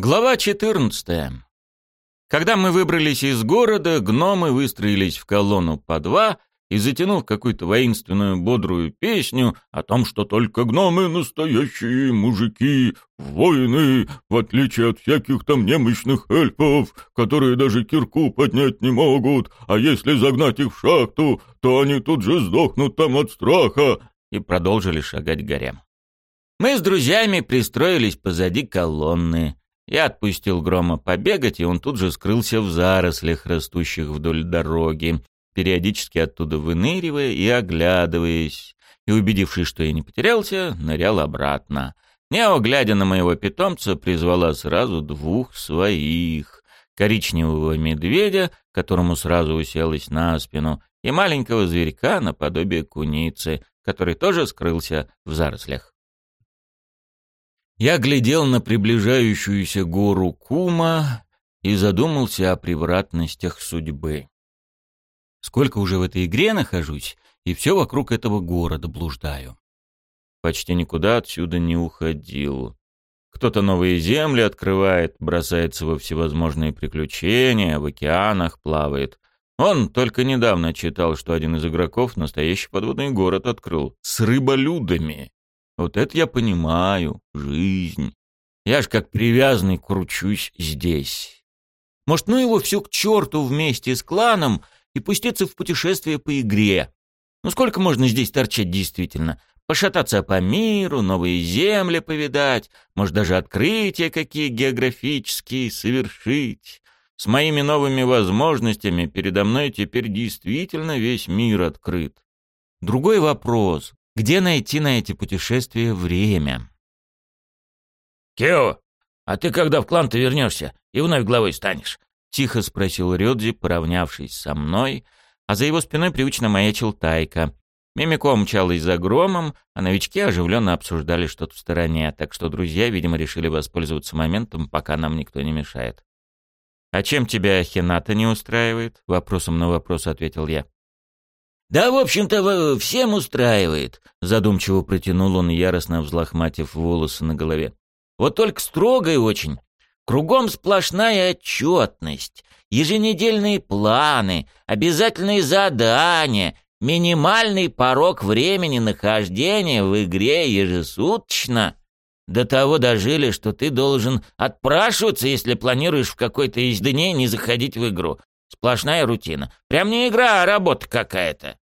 Глава 14. Когда мы выбрались из города, гномы выстроились в колонну по два и, затянув какую-то воинственную бодрую песню о том, что только гномы настоящие мужики, воины, в отличие от всяких там немощных эльфов, которые даже кирку поднять не могут, а если загнать их в шахту, то они тут же сдохнут там от страха, и продолжили шагать горем. Мы с друзьями пристроились позади колонны. Я отпустил Грома побегать, и он тут же скрылся в зарослях, растущих вдоль дороги, периодически оттуда выныривая и оглядываясь. И, убедившись, что я не потерялся, нырял обратно. Нео, глядя на моего питомца, призвала сразу двух своих. Коричневого медведя, которому сразу уселась на спину, и маленького зверька наподобие куницы, который тоже скрылся в зарослях. Я глядел на приближающуюся гору Кума и задумался о превратностях судьбы. Сколько уже в этой игре нахожусь, и все вокруг этого города блуждаю. Почти никуда отсюда не уходил. Кто-то новые земли открывает, бросается во всевозможные приключения, в океанах плавает. Он только недавно читал, что один из игроков настоящий подводный город открыл с рыболюдами. Вот это я понимаю, жизнь. Я ж как привязанный кручусь здесь. Может, ну его всю к черту вместе с кланом и пуститься в путешествие по игре. Ну сколько можно здесь торчать действительно? Пошататься по миру, новые земли повидать, может даже открытия какие географические совершить. С моими новыми возможностями передо мной теперь действительно весь мир открыт. Другой вопрос. Где найти на эти путешествия время? «Кео, а ты когда в клан-то вернешься и вновь главой станешь?» — тихо спросил Рёдзи, поравнявшись со мной, а за его спиной привычно маячил Тайка. Мимико мчалась за громом, а новички оживленно обсуждали что-то в стороне, так что друзья, видимо, решили воспользоваться моментом, пока нам никто не мешает. «А чем тебя Хината не устраивает?» — вопросом на вопрос ответил я. «Да, в общем-то, всем устраивает», — задумчиво протянул он, яростно взлохматив волосы на голове. «Вот только строгой очень. Кругом сплошная отчетность, еженедельные планы, обязательные задания, минимальный порог времени нахождения в игре ежесуточно. До того дожили, что ты должен отпрашиваться, если планируешь в какой-то из дней не заходить в игру. Сплошная рутина. Прям не игра, а работа какая-то.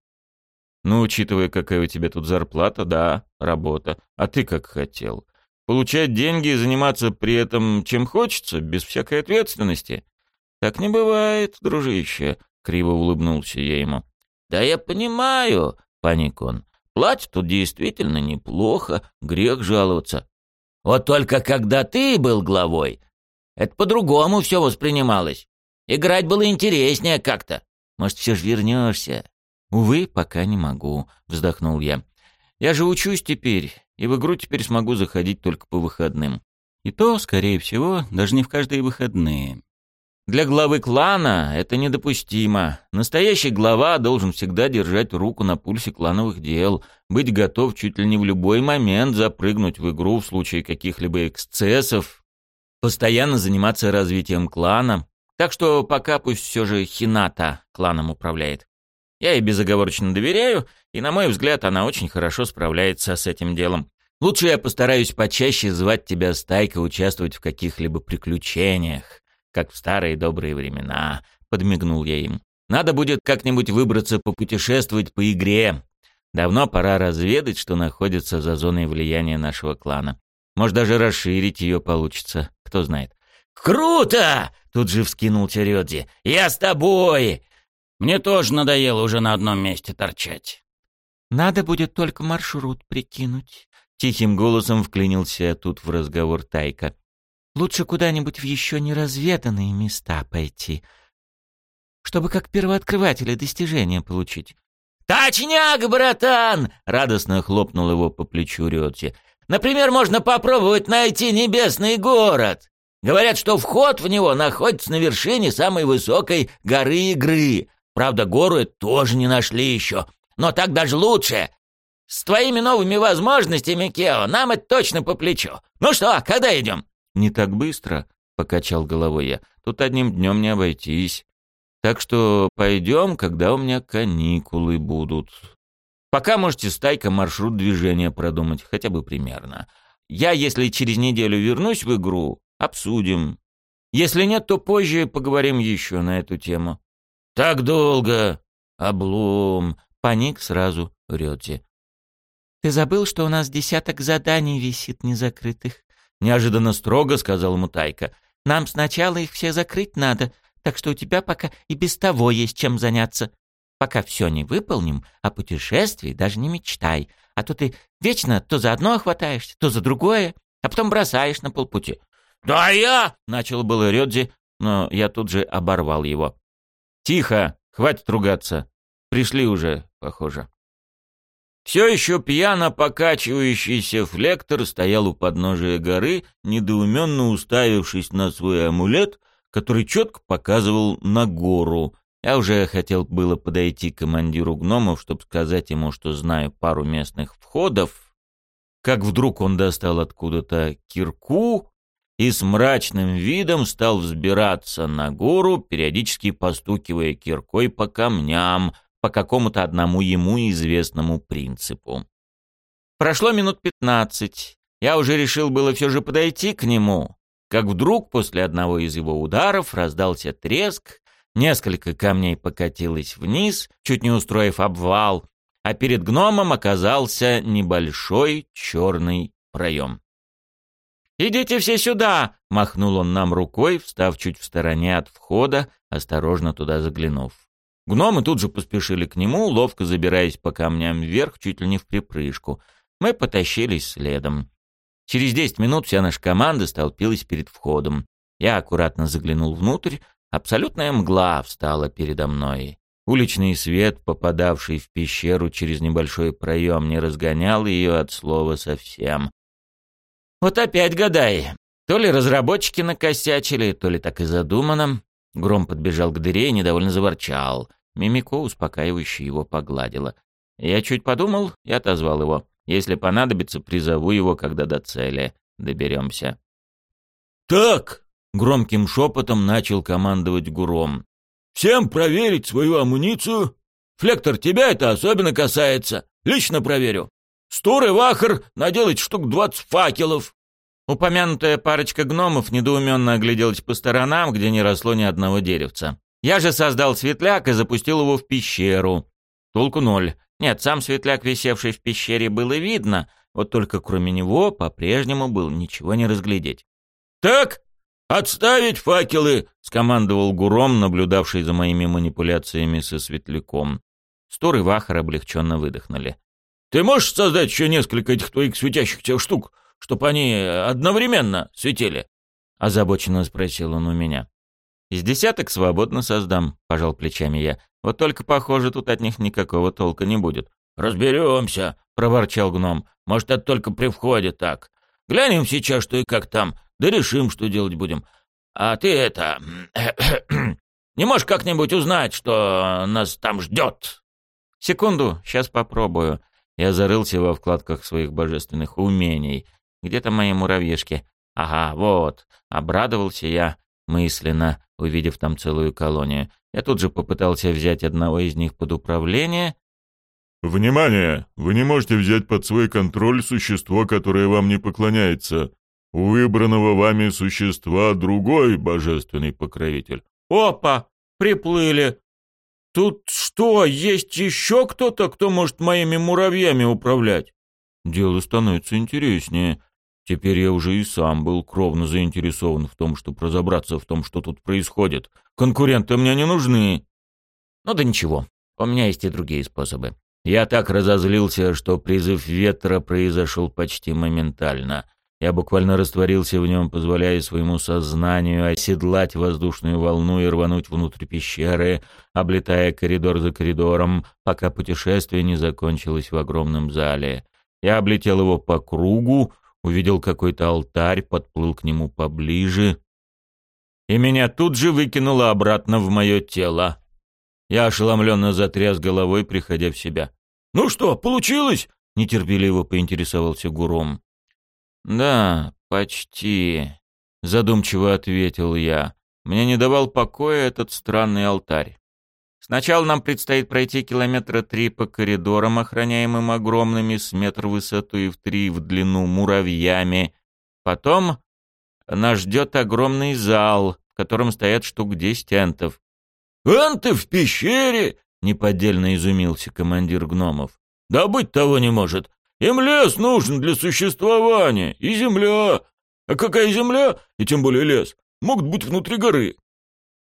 Ну, учитывая, какая у тебя тут зарплата, да, работа. А ты как хотел? Получать деньги и заниматься при этом чем хочется, без всякой ответственности? Так не бывает, дружище, криво улыбнулся я ему. Да я понимаю, паник он. Платят тут действительно неплохо, грех жаловаться. Вот только когда ты был главой, это по-другому все воспринималось. Играть было интереснее как-то. Может, все же вернешься?» «Увы, пока не могу», — вздохнул я. «Я же учусь теперь, и в игру теперь смогу заходить только по выходным. И то, скорее всего, даже не в каждые выходные. Для главы клана это недопустимо. Настоящий глава должен всегда держать руку на пульсе клановых дел, быть готов чуть ли не в любой момент запрыгнуть в игру в случае каких-либо эксцессов, постоянно заниматься развитием клана, так что пока пусть все же Хината кланом управляет. Я ей безоговорочно доверяю, и, на мой взгляд, она очень хорошо справляется с этим делом. Лучше я постараюсь почаще звать тебя с Тайкой участвовать в каких-либо приключениях, как в старые добрые времена», — подмигнул я им. «Надо будет как-нибудь выбраться попутешествовать по игре. Давно пора разведать, что находится за зоной влияния нашего клана. Может, даже расширить ее получится, кто знает. «Круто!» — тут же вскинул Терёдзи. «Я с тобой!» Мне тоже надоело уже на одном месте торчать. «Надо будет только маршрут прикинуть», — тихим голосом вклинился тут в разговор Тайка. «Лучше куда-нибудь в еще неразведанные места пойти, чтобы как первооткрыватели достижения получить». «Точняк, братан!» — радостно хлопнул его по плечу Рёдзи. «Например, можно попробовать найти небесный город. Говорят, что вход в него находится на вершине самой высокой горы игры. Правда, гору тоже не нашли еще. Но так даже лучше. С твоими новыми возможностями, Кео, нам это точно по плечу. Ну что, когда идем? Не так быстро. — покачал головой я. «Тут одним днем не обойтись. Так что пойдем, когда у меня каникулы будут. Пока можете с Тайка маршрут движения продумать, хотя бы примерно. Я, если через неделю вернусь в игру, обсудим. Если нет, то позже поговорим еще на эту тему». «Так долго! Облом!» — паник сразу Рёдзи. «Ты забыл, что у нас десяток заданий висит незакрытых?» — неожиданно строго сказал Мутайка. «Нам сначала их все закрыть надо, так что у тебя пока и без того есть чем заняться. Пока все не выполним, о путешествии даже не мечтай, а то ты вечно то за одно хватаешься, то за другое, а потом бросаешь на полпути». «Да я!» — начал было Рёдзи, но я тут же оборвал его. «Тихо, хватит ругаться. Пришли уже, похоже». Все еще пьяно покачивающийся флектор стоял у подножия горы, недоуменно уставившись на свой амулет, который четко показывал на гору. Я уже хотел было подойти к командиру гномов, чтобы сказать ему, что знаю пару местных входов, как вдруг он достал откуда-то кирку и с мрачным видом стал взбираться на гору, периодически постукивая киркой по камням — по какому-то одному ему известному принципу. Прошло минут пятнадцать. Я уже решил было все же подойти к нему, как вдруг после одного из его ударов раздался треск, несколько камней покатилось вниз, чуть не устроив обвал, а перед гномом оказался небольшой черный проем. «Идите все сюда!» — махнул он нам рукой, встав чуть в стороне от входа, осторожно туда заглянув. Гномы тут же поспешили к нему, ловко забираясь по камням вверх, чуть ли не в припрыжку. Мы потащились следом. Через десять минут вся наша команда столпилась перед входом. Я аккуратно заглянул внутрь. Абсолютная мгла встала передо мной. Уличный свет, попадавший в пещеру через небольшой проем, не разгонял ее от слова совсем. «Вот опять гадай. То ли разработчики накосячили, то ли так и задумано. Гром подбежал к дыре и недовольно заворчал. Мимико успокаивающе его погладила. Я чуть подумал и отозвал его. Если понадобится, призову его, когда до цели доберемся. «Так!» — громким шепотом начал командовать Гуром. «Всем проверить свою амуницию. Флектор, тебя это особенно касается. Лично проверю. Стур и Вахар наделать штук двадцать факелов. Упомянутая парочка гномов недоуменно огляделась по сторонам, где не росло ни одного деревца. Я же создал светляк и запустил его в пещеру. Толку ноль. Нет, сам светляк, висевший в пещере, было видно, вот только кроме него по-прежнему было ничего не разглядеть. «Так, отставить факелы!» — скомандовал Гуром, наблюдавший за моими манипуляциями со светляком. Стор и Вахар облегченно выдохнули. «Ты можешь создать еще несколько этих твоих светящихся штук?» чтобы они одновременно светили?» — озабоченно спросил он у меня. «Из десяток свободно создам», — пожал плечами я. «Вот только, похоже, тут от них никакого толка не будет». «Разберемся», — проворчал гном. «Может, это только при входе так. Глянем сейчас, что и как там, да решим, что делать будем. А ты это... не можешь как-нибудь узнать, что нас там ждет?» «Секунду, сейчас попробую». Я зарылся во вкладках своих божественных умений. Где-то мои муравьишки. Ага, вот. Обрадовался я мысленно, увидев там целую колонию. Я тут же попытался взять одного из них под управление. «Внимание! Вы не можете взять под свой контроль существо, которое вам не поклоняется. У выбранного вами существа другой божественный покровитель». «Опа! Приплыли! Тут что, есть еще кто-то, кто может моими муравьями управлять?» Дело становится интереснее. Теперь я уже и сам был кровно заинтересован в том, чтобы разобраться в том, что тут происходит. Конкуренты мне не нужны. Ну да ничего, у меня есть и другие способы. Я так разозлился, что призыв ветра произошел почти моментально. Я буквально растворился в нем, позволяя своему сознанию оседлать воздушную волну и рвануть внутрь пещеры, облетая коридор за коридором, пока путешествие не закончилось в огромном зале. Я облетел его по кругу, увидел какой-то алтарь, подплыл к нему поближе, и меня тут же выкинуло обратно в мое тело. Я ошеломленно затряс головой, приходя в себя. «Ну что, получилось?» — нетерпеливо поинтересовался Гуром. «Да, почти», задумчиво ответил я. Мне не давал покоя этот странный алтарь. Сначала нам предстоит пройти километра три по коридорам, охраняемым огромными с метр высоту и в три в длину муравьями. Потом нас ждет огромный зал, в котором стоят штук десять антов. «Анты в пещере?» — неподдельно изумился командир гномов. «Да быть того не может. Им лес нужен для существования, и земля. А какая земля, и тем более лес, могут быть внутри горы?»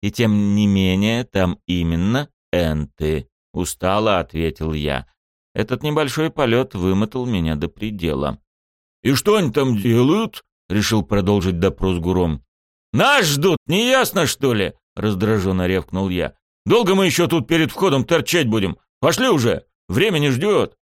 И тем не менее, там именно энты, устало ответил я. Этот небольшой полет вымотал меня до предела. «И что они там делают?» — решил продолжить допрос Гуром. «Нас ждут, не ясно, что ли?» — раздраженно ревкнул я. «Долго мы еще тут перед входом торчать будем? Пошли уже, время не ждет».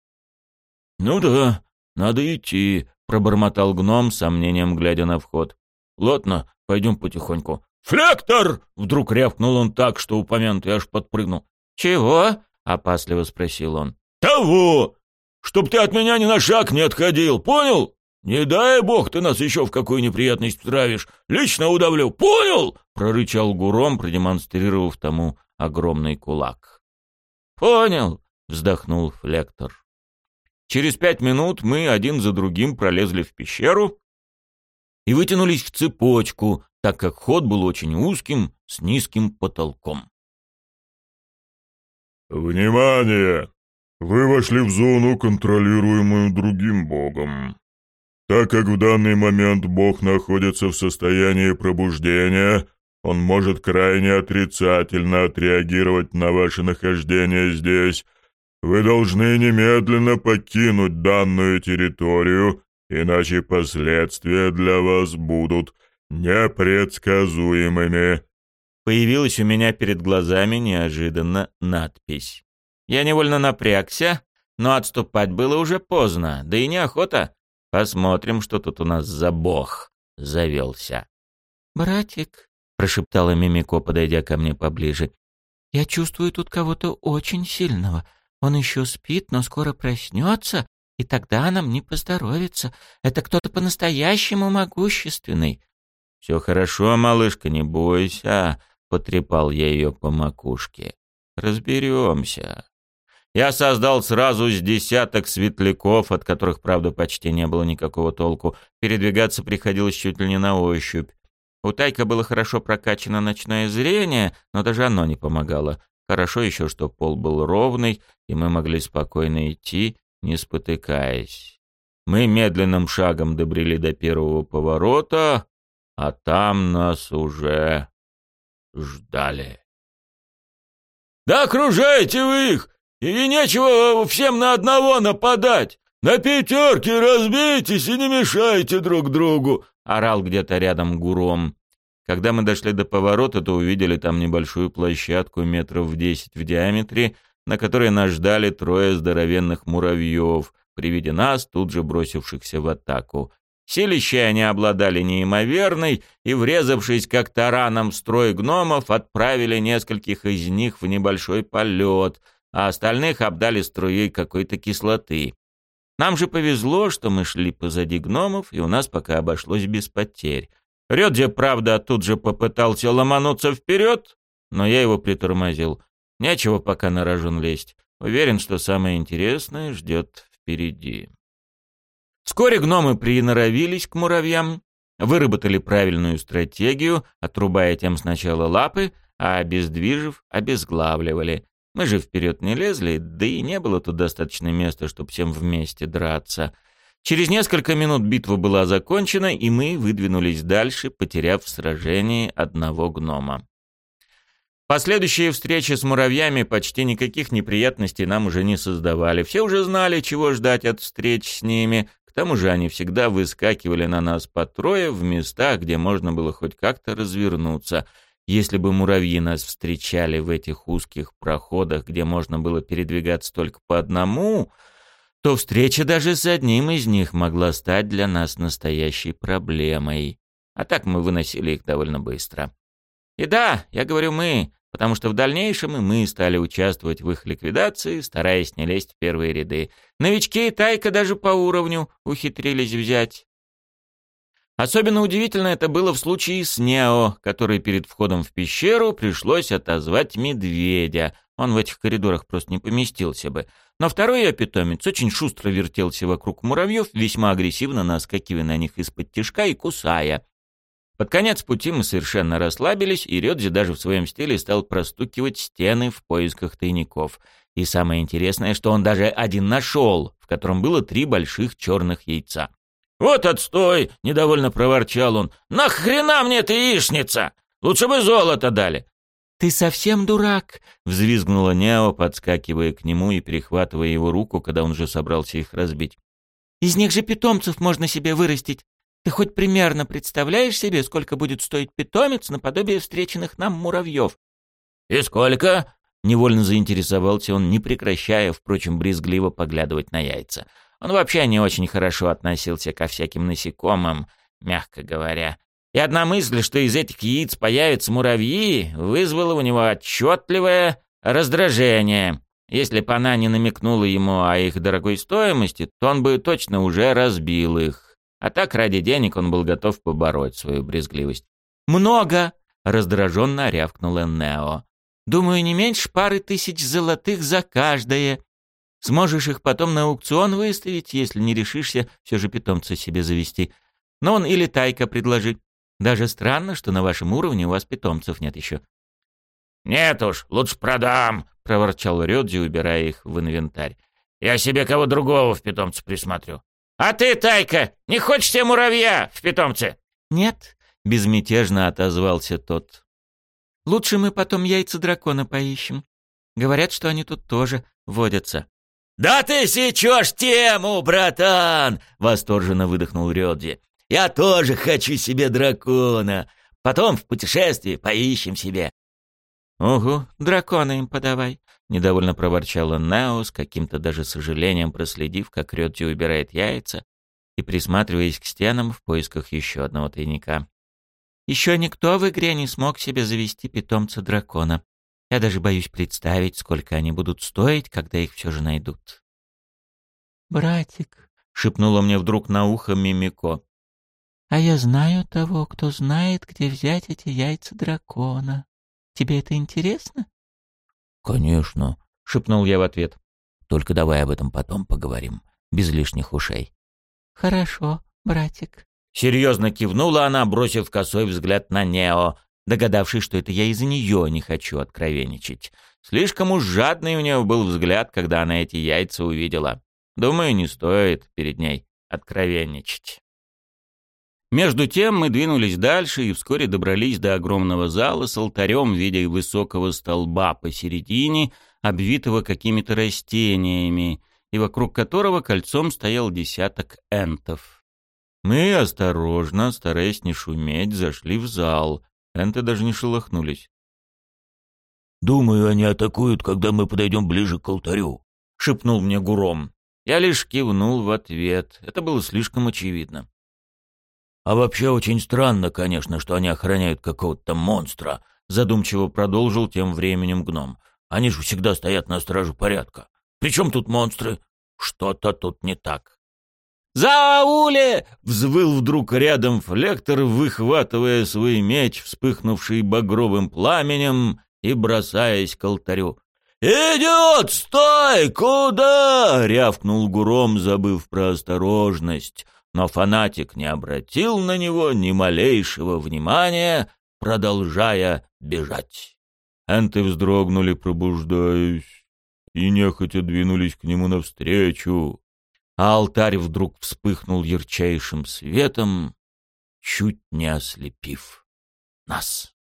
«Ну да, надо идти», — пробормотал гном, сомнением глядя на вход. «Ладно, пойдем потихоньку». «Флектор!» — вдруг рявкнул он так, что упомянутый аж подпрыгнул. «Чего?» — опасливо спросил он. «Того! Чтоб ты от меня ни на шаг не отходил, понял? Не дай бог ты нас еще в какую неприятность втравишь. Лично удавлю, понял?» — прорычал Гуром, продемонстрировав тому огромный кулак. «Понял!» — вздохнул Флектор. Через пять минут мы один за другим пролезли в пещеру и вытянулись в цепочку, так как ход был очень узким, с низким потолком. «Внимание! Вы вошли в зону, контролируемую другим богом. Так как в данный момент бог находится в состоянии пробуждения, он может крайне отрицательно отреагировать на ваше нахождение здесь. Вы должны немедленно покинуть данную территорию, иначе последствия для вас будут непредсказуемыми. Появилась у меня перед глазами неожиданно надпись. Я невольно напрягся, но отступать было уже поздно, да и неохота. Посмотрим, что тут у нас за бог завелся. «Братик», — прошептала Мимико, подойдя ко мне поближе, — «я чувствую тут кого-то очень сильного. Он еще спит, но скоро проснется, и тогда нам не поздоровится. Это кто-то по-настоящему могущественный». «Все хорошо, малышка, не бойся», Потрепал я ее по макушке. Разберемся. Я создал сразу с десяток светляков, от которых, правда, почти не было никакого толку. Передвигаться приходилось чуть ли не на ощупь. У Тайка было хорошо прокачано ночное зрение, но даже оно не помогало. Хорошо еще, что пол был ровный, и мы могли спокойно идти, не спотыкаясь. Мы медленным шагом добрели до первого поворота, а там нас уже ждали. «Да окружайте вы их! И нечего всем на одного нападать! На пятерки разбейтесь и не мешайте друг другу!» — орал где-то рядом гуром. Когда мы дошли до поворота, то увидели там небольшую площадку метров в десять в диаметре, на которой нас ждали трое здоровенных муравьев, при виде нас, тут же бросившихся в атаку. Силищей они обладали неимоверной, и, врезавшись как тараном в строй гномов, отправили нескольких из них в небольшой полет, а остальных обдали струей какой-то кислоты. Нам же повезло, что мы шли позади гномов, и у нас пока обошлось без потерь. Рёдзе, правда, тут же попытался ломануться вперед, но я его притормозил. Нечего пока на рожон лезть. Уверен, что самое интересное ждет впереди. Вскоре гномы приноровились к муравьям, выработали правильную стратегию, отрубая тем сначала лапы, а обездвижив, обезглавливали. Мы же вперед не лезли, да и не было тут достаточно места, чтобы всем вместе драться. Через несколько минут битва была закончена, и мы выдвинулись дальше, потеряв в сражении одного гнома. Последующие встречи с муравьями почти никаких неприятностей нам уже не создавали. Все уже знали, чего ждать от встреч с ними, тому же они всегда выскакивали на нас по трое в местах, где можно было хоть как-то развернуться. Если бы муравьи нас встречали в этих узких проходах, где можно было передвигаться только по одному, то встреча даже с одним из них могла стать для нас настоящей проблемой. А так мы выносили их довольно быстро. И да, я говорю «мы», потому что в дальнейшем и мы стали участвовать в их ликвидации, стараясь не лезть в первые ряды. Новички и Тайка даже по уровню ухитрились взять. Особенно удивительно это было в случае с Нео, который перед входом в пещеру пришлось отозвать медведя. Он в этих коридорах просто не поместился бы. Но второй ее питомец очень шустро вертелся вокруг муравьев, весьма агрессивно наскакивая на них из-под тишка и кусая. Под конец пути мы совершенно расслабились, и Рёдзи даже в своем стиле стал простукивать стены в поисках тайников. И самое интересное, что он даже один нашел, в котором было три больших черных яйца. «Вот отстой!» — недовольно проворчал он. «Нахрена мне эта яичница? Лучше бы золото дали!» «Ты совсем дурак!» — взвизгнула Нео, подскакивая к нему и перехватывая его руку, когда он уже собрался их разбить. «Из них же питомцев можно себе вырастить. Ты хоть примерно представляешь себе, сколько будет стоить питомец наподобие встреченных нам муравьев?» «И сколько?» — невольно заинтересовался он, не прекращая, впрочем, брезгливо поглядывать на яйца. Он вообще не очень хорошо относился ко всяким насекомым, мягко говоря. И одна мысль, что из этих яиц появятся муравьи, вызвала у него отчетливое раздражение. Если бы она не намекнула ему о их дорогой стоимости, то он бы точно уже разбил их. А так ради денег он был готов побороть свою брезгливость. «Много!» — раздраженно рявкнула Нео. «Думаю, не меньше пары тысяч золотых за каждое. Сможешь их потом на аукцион выставить, если не решишься все же питомца себе завести. Но он или тайка предложи. Даже странно, что на вашем уровне у вас питомцев нет еще. «Нет уж, лучше продам», — проворчал Рёдзи, убирая их в инвентарь. «Я себе кого другого в питомце присмотрю». «А ты, Тайка, не хочешь себе муравья в питомце?» «Нет», — безмятежно отозвался тот. «Лучше мы потом яйца дракона поищем. Говорят, что они тут тоже водятся». «Да ты сечешь тему, братан!» — восторженно выдохнул Рёдзи. «Я тоже хочу себе дракона. Потом в путешествии поищем себе». «Угу, дракона им подавай», — недовольно проворчала Нео, с каким-то даже сожалением проследив, как Рёдзи убирает яйца и присматриваясь к стенам в поисках еще одного тайника. «Еще никто в игре не смог себе завести питомца дракона. Я даже боюсь представить, сколько они будут стоить, когда их все же найдут. «Братик», — шепнула мне вдруг на ухо Мимико, — «а я знаю того, кто знает, где взять эти яйца дракона. Тебе это интересно?» «Конечно», — шепнул я в ответ. «Только давай об этом потом поговорим, без лишних ушей». «Хорошо, братик», — серьезно кивнула она, бросив косой взгляд на Нео, догадавшись, что это я из-за нее не хочу откровенничать. Слишком уж жадный у нее был взгляд, когда она эти яйца увидела. Думаю, не стоит перед ней откровенничать. Между тем мы двинулись дальше и вскоре добрались до огромного зала с алтарем в виде высокого столба посередине, обвитого какими-то растениями, и вокруг которого кольцом стоял десяток энтов. Мы осторожно, стараясь не шуметь, зашли в зал, Энты даже не шелохнулись. «Думаю, они атакуют, когда мы подойдем ближе к алтарю», — шепнул мне Гуром. Я лишь кивнул в ответ. Это было слишком очевидно. «А вообще очень странно, конечно, что они охраняют какого-то монстра», — задумчиво продолжил тем временем гном. «Они же всегда стоят на страже порядка. Причем тут монстры? Что-то тут не так». «Зауле!» — взвыл вдруг рядом флектор, выхватывая свой меч, вспыхнувший багровым пламенем, и бросаясь к алтарю. «Идет! Стой! Куда?» — рявкнул Гуром, забыв про осторожность. Но фанатик не обратил на него ни малейшего внимания, продолжая бежать. Энты вздрогнули, пробуждаясь, и нехотя двинулись к нему навстречу а алтарь вдруг вспыхнул ярчайшим светом, чуть не ослепив нас.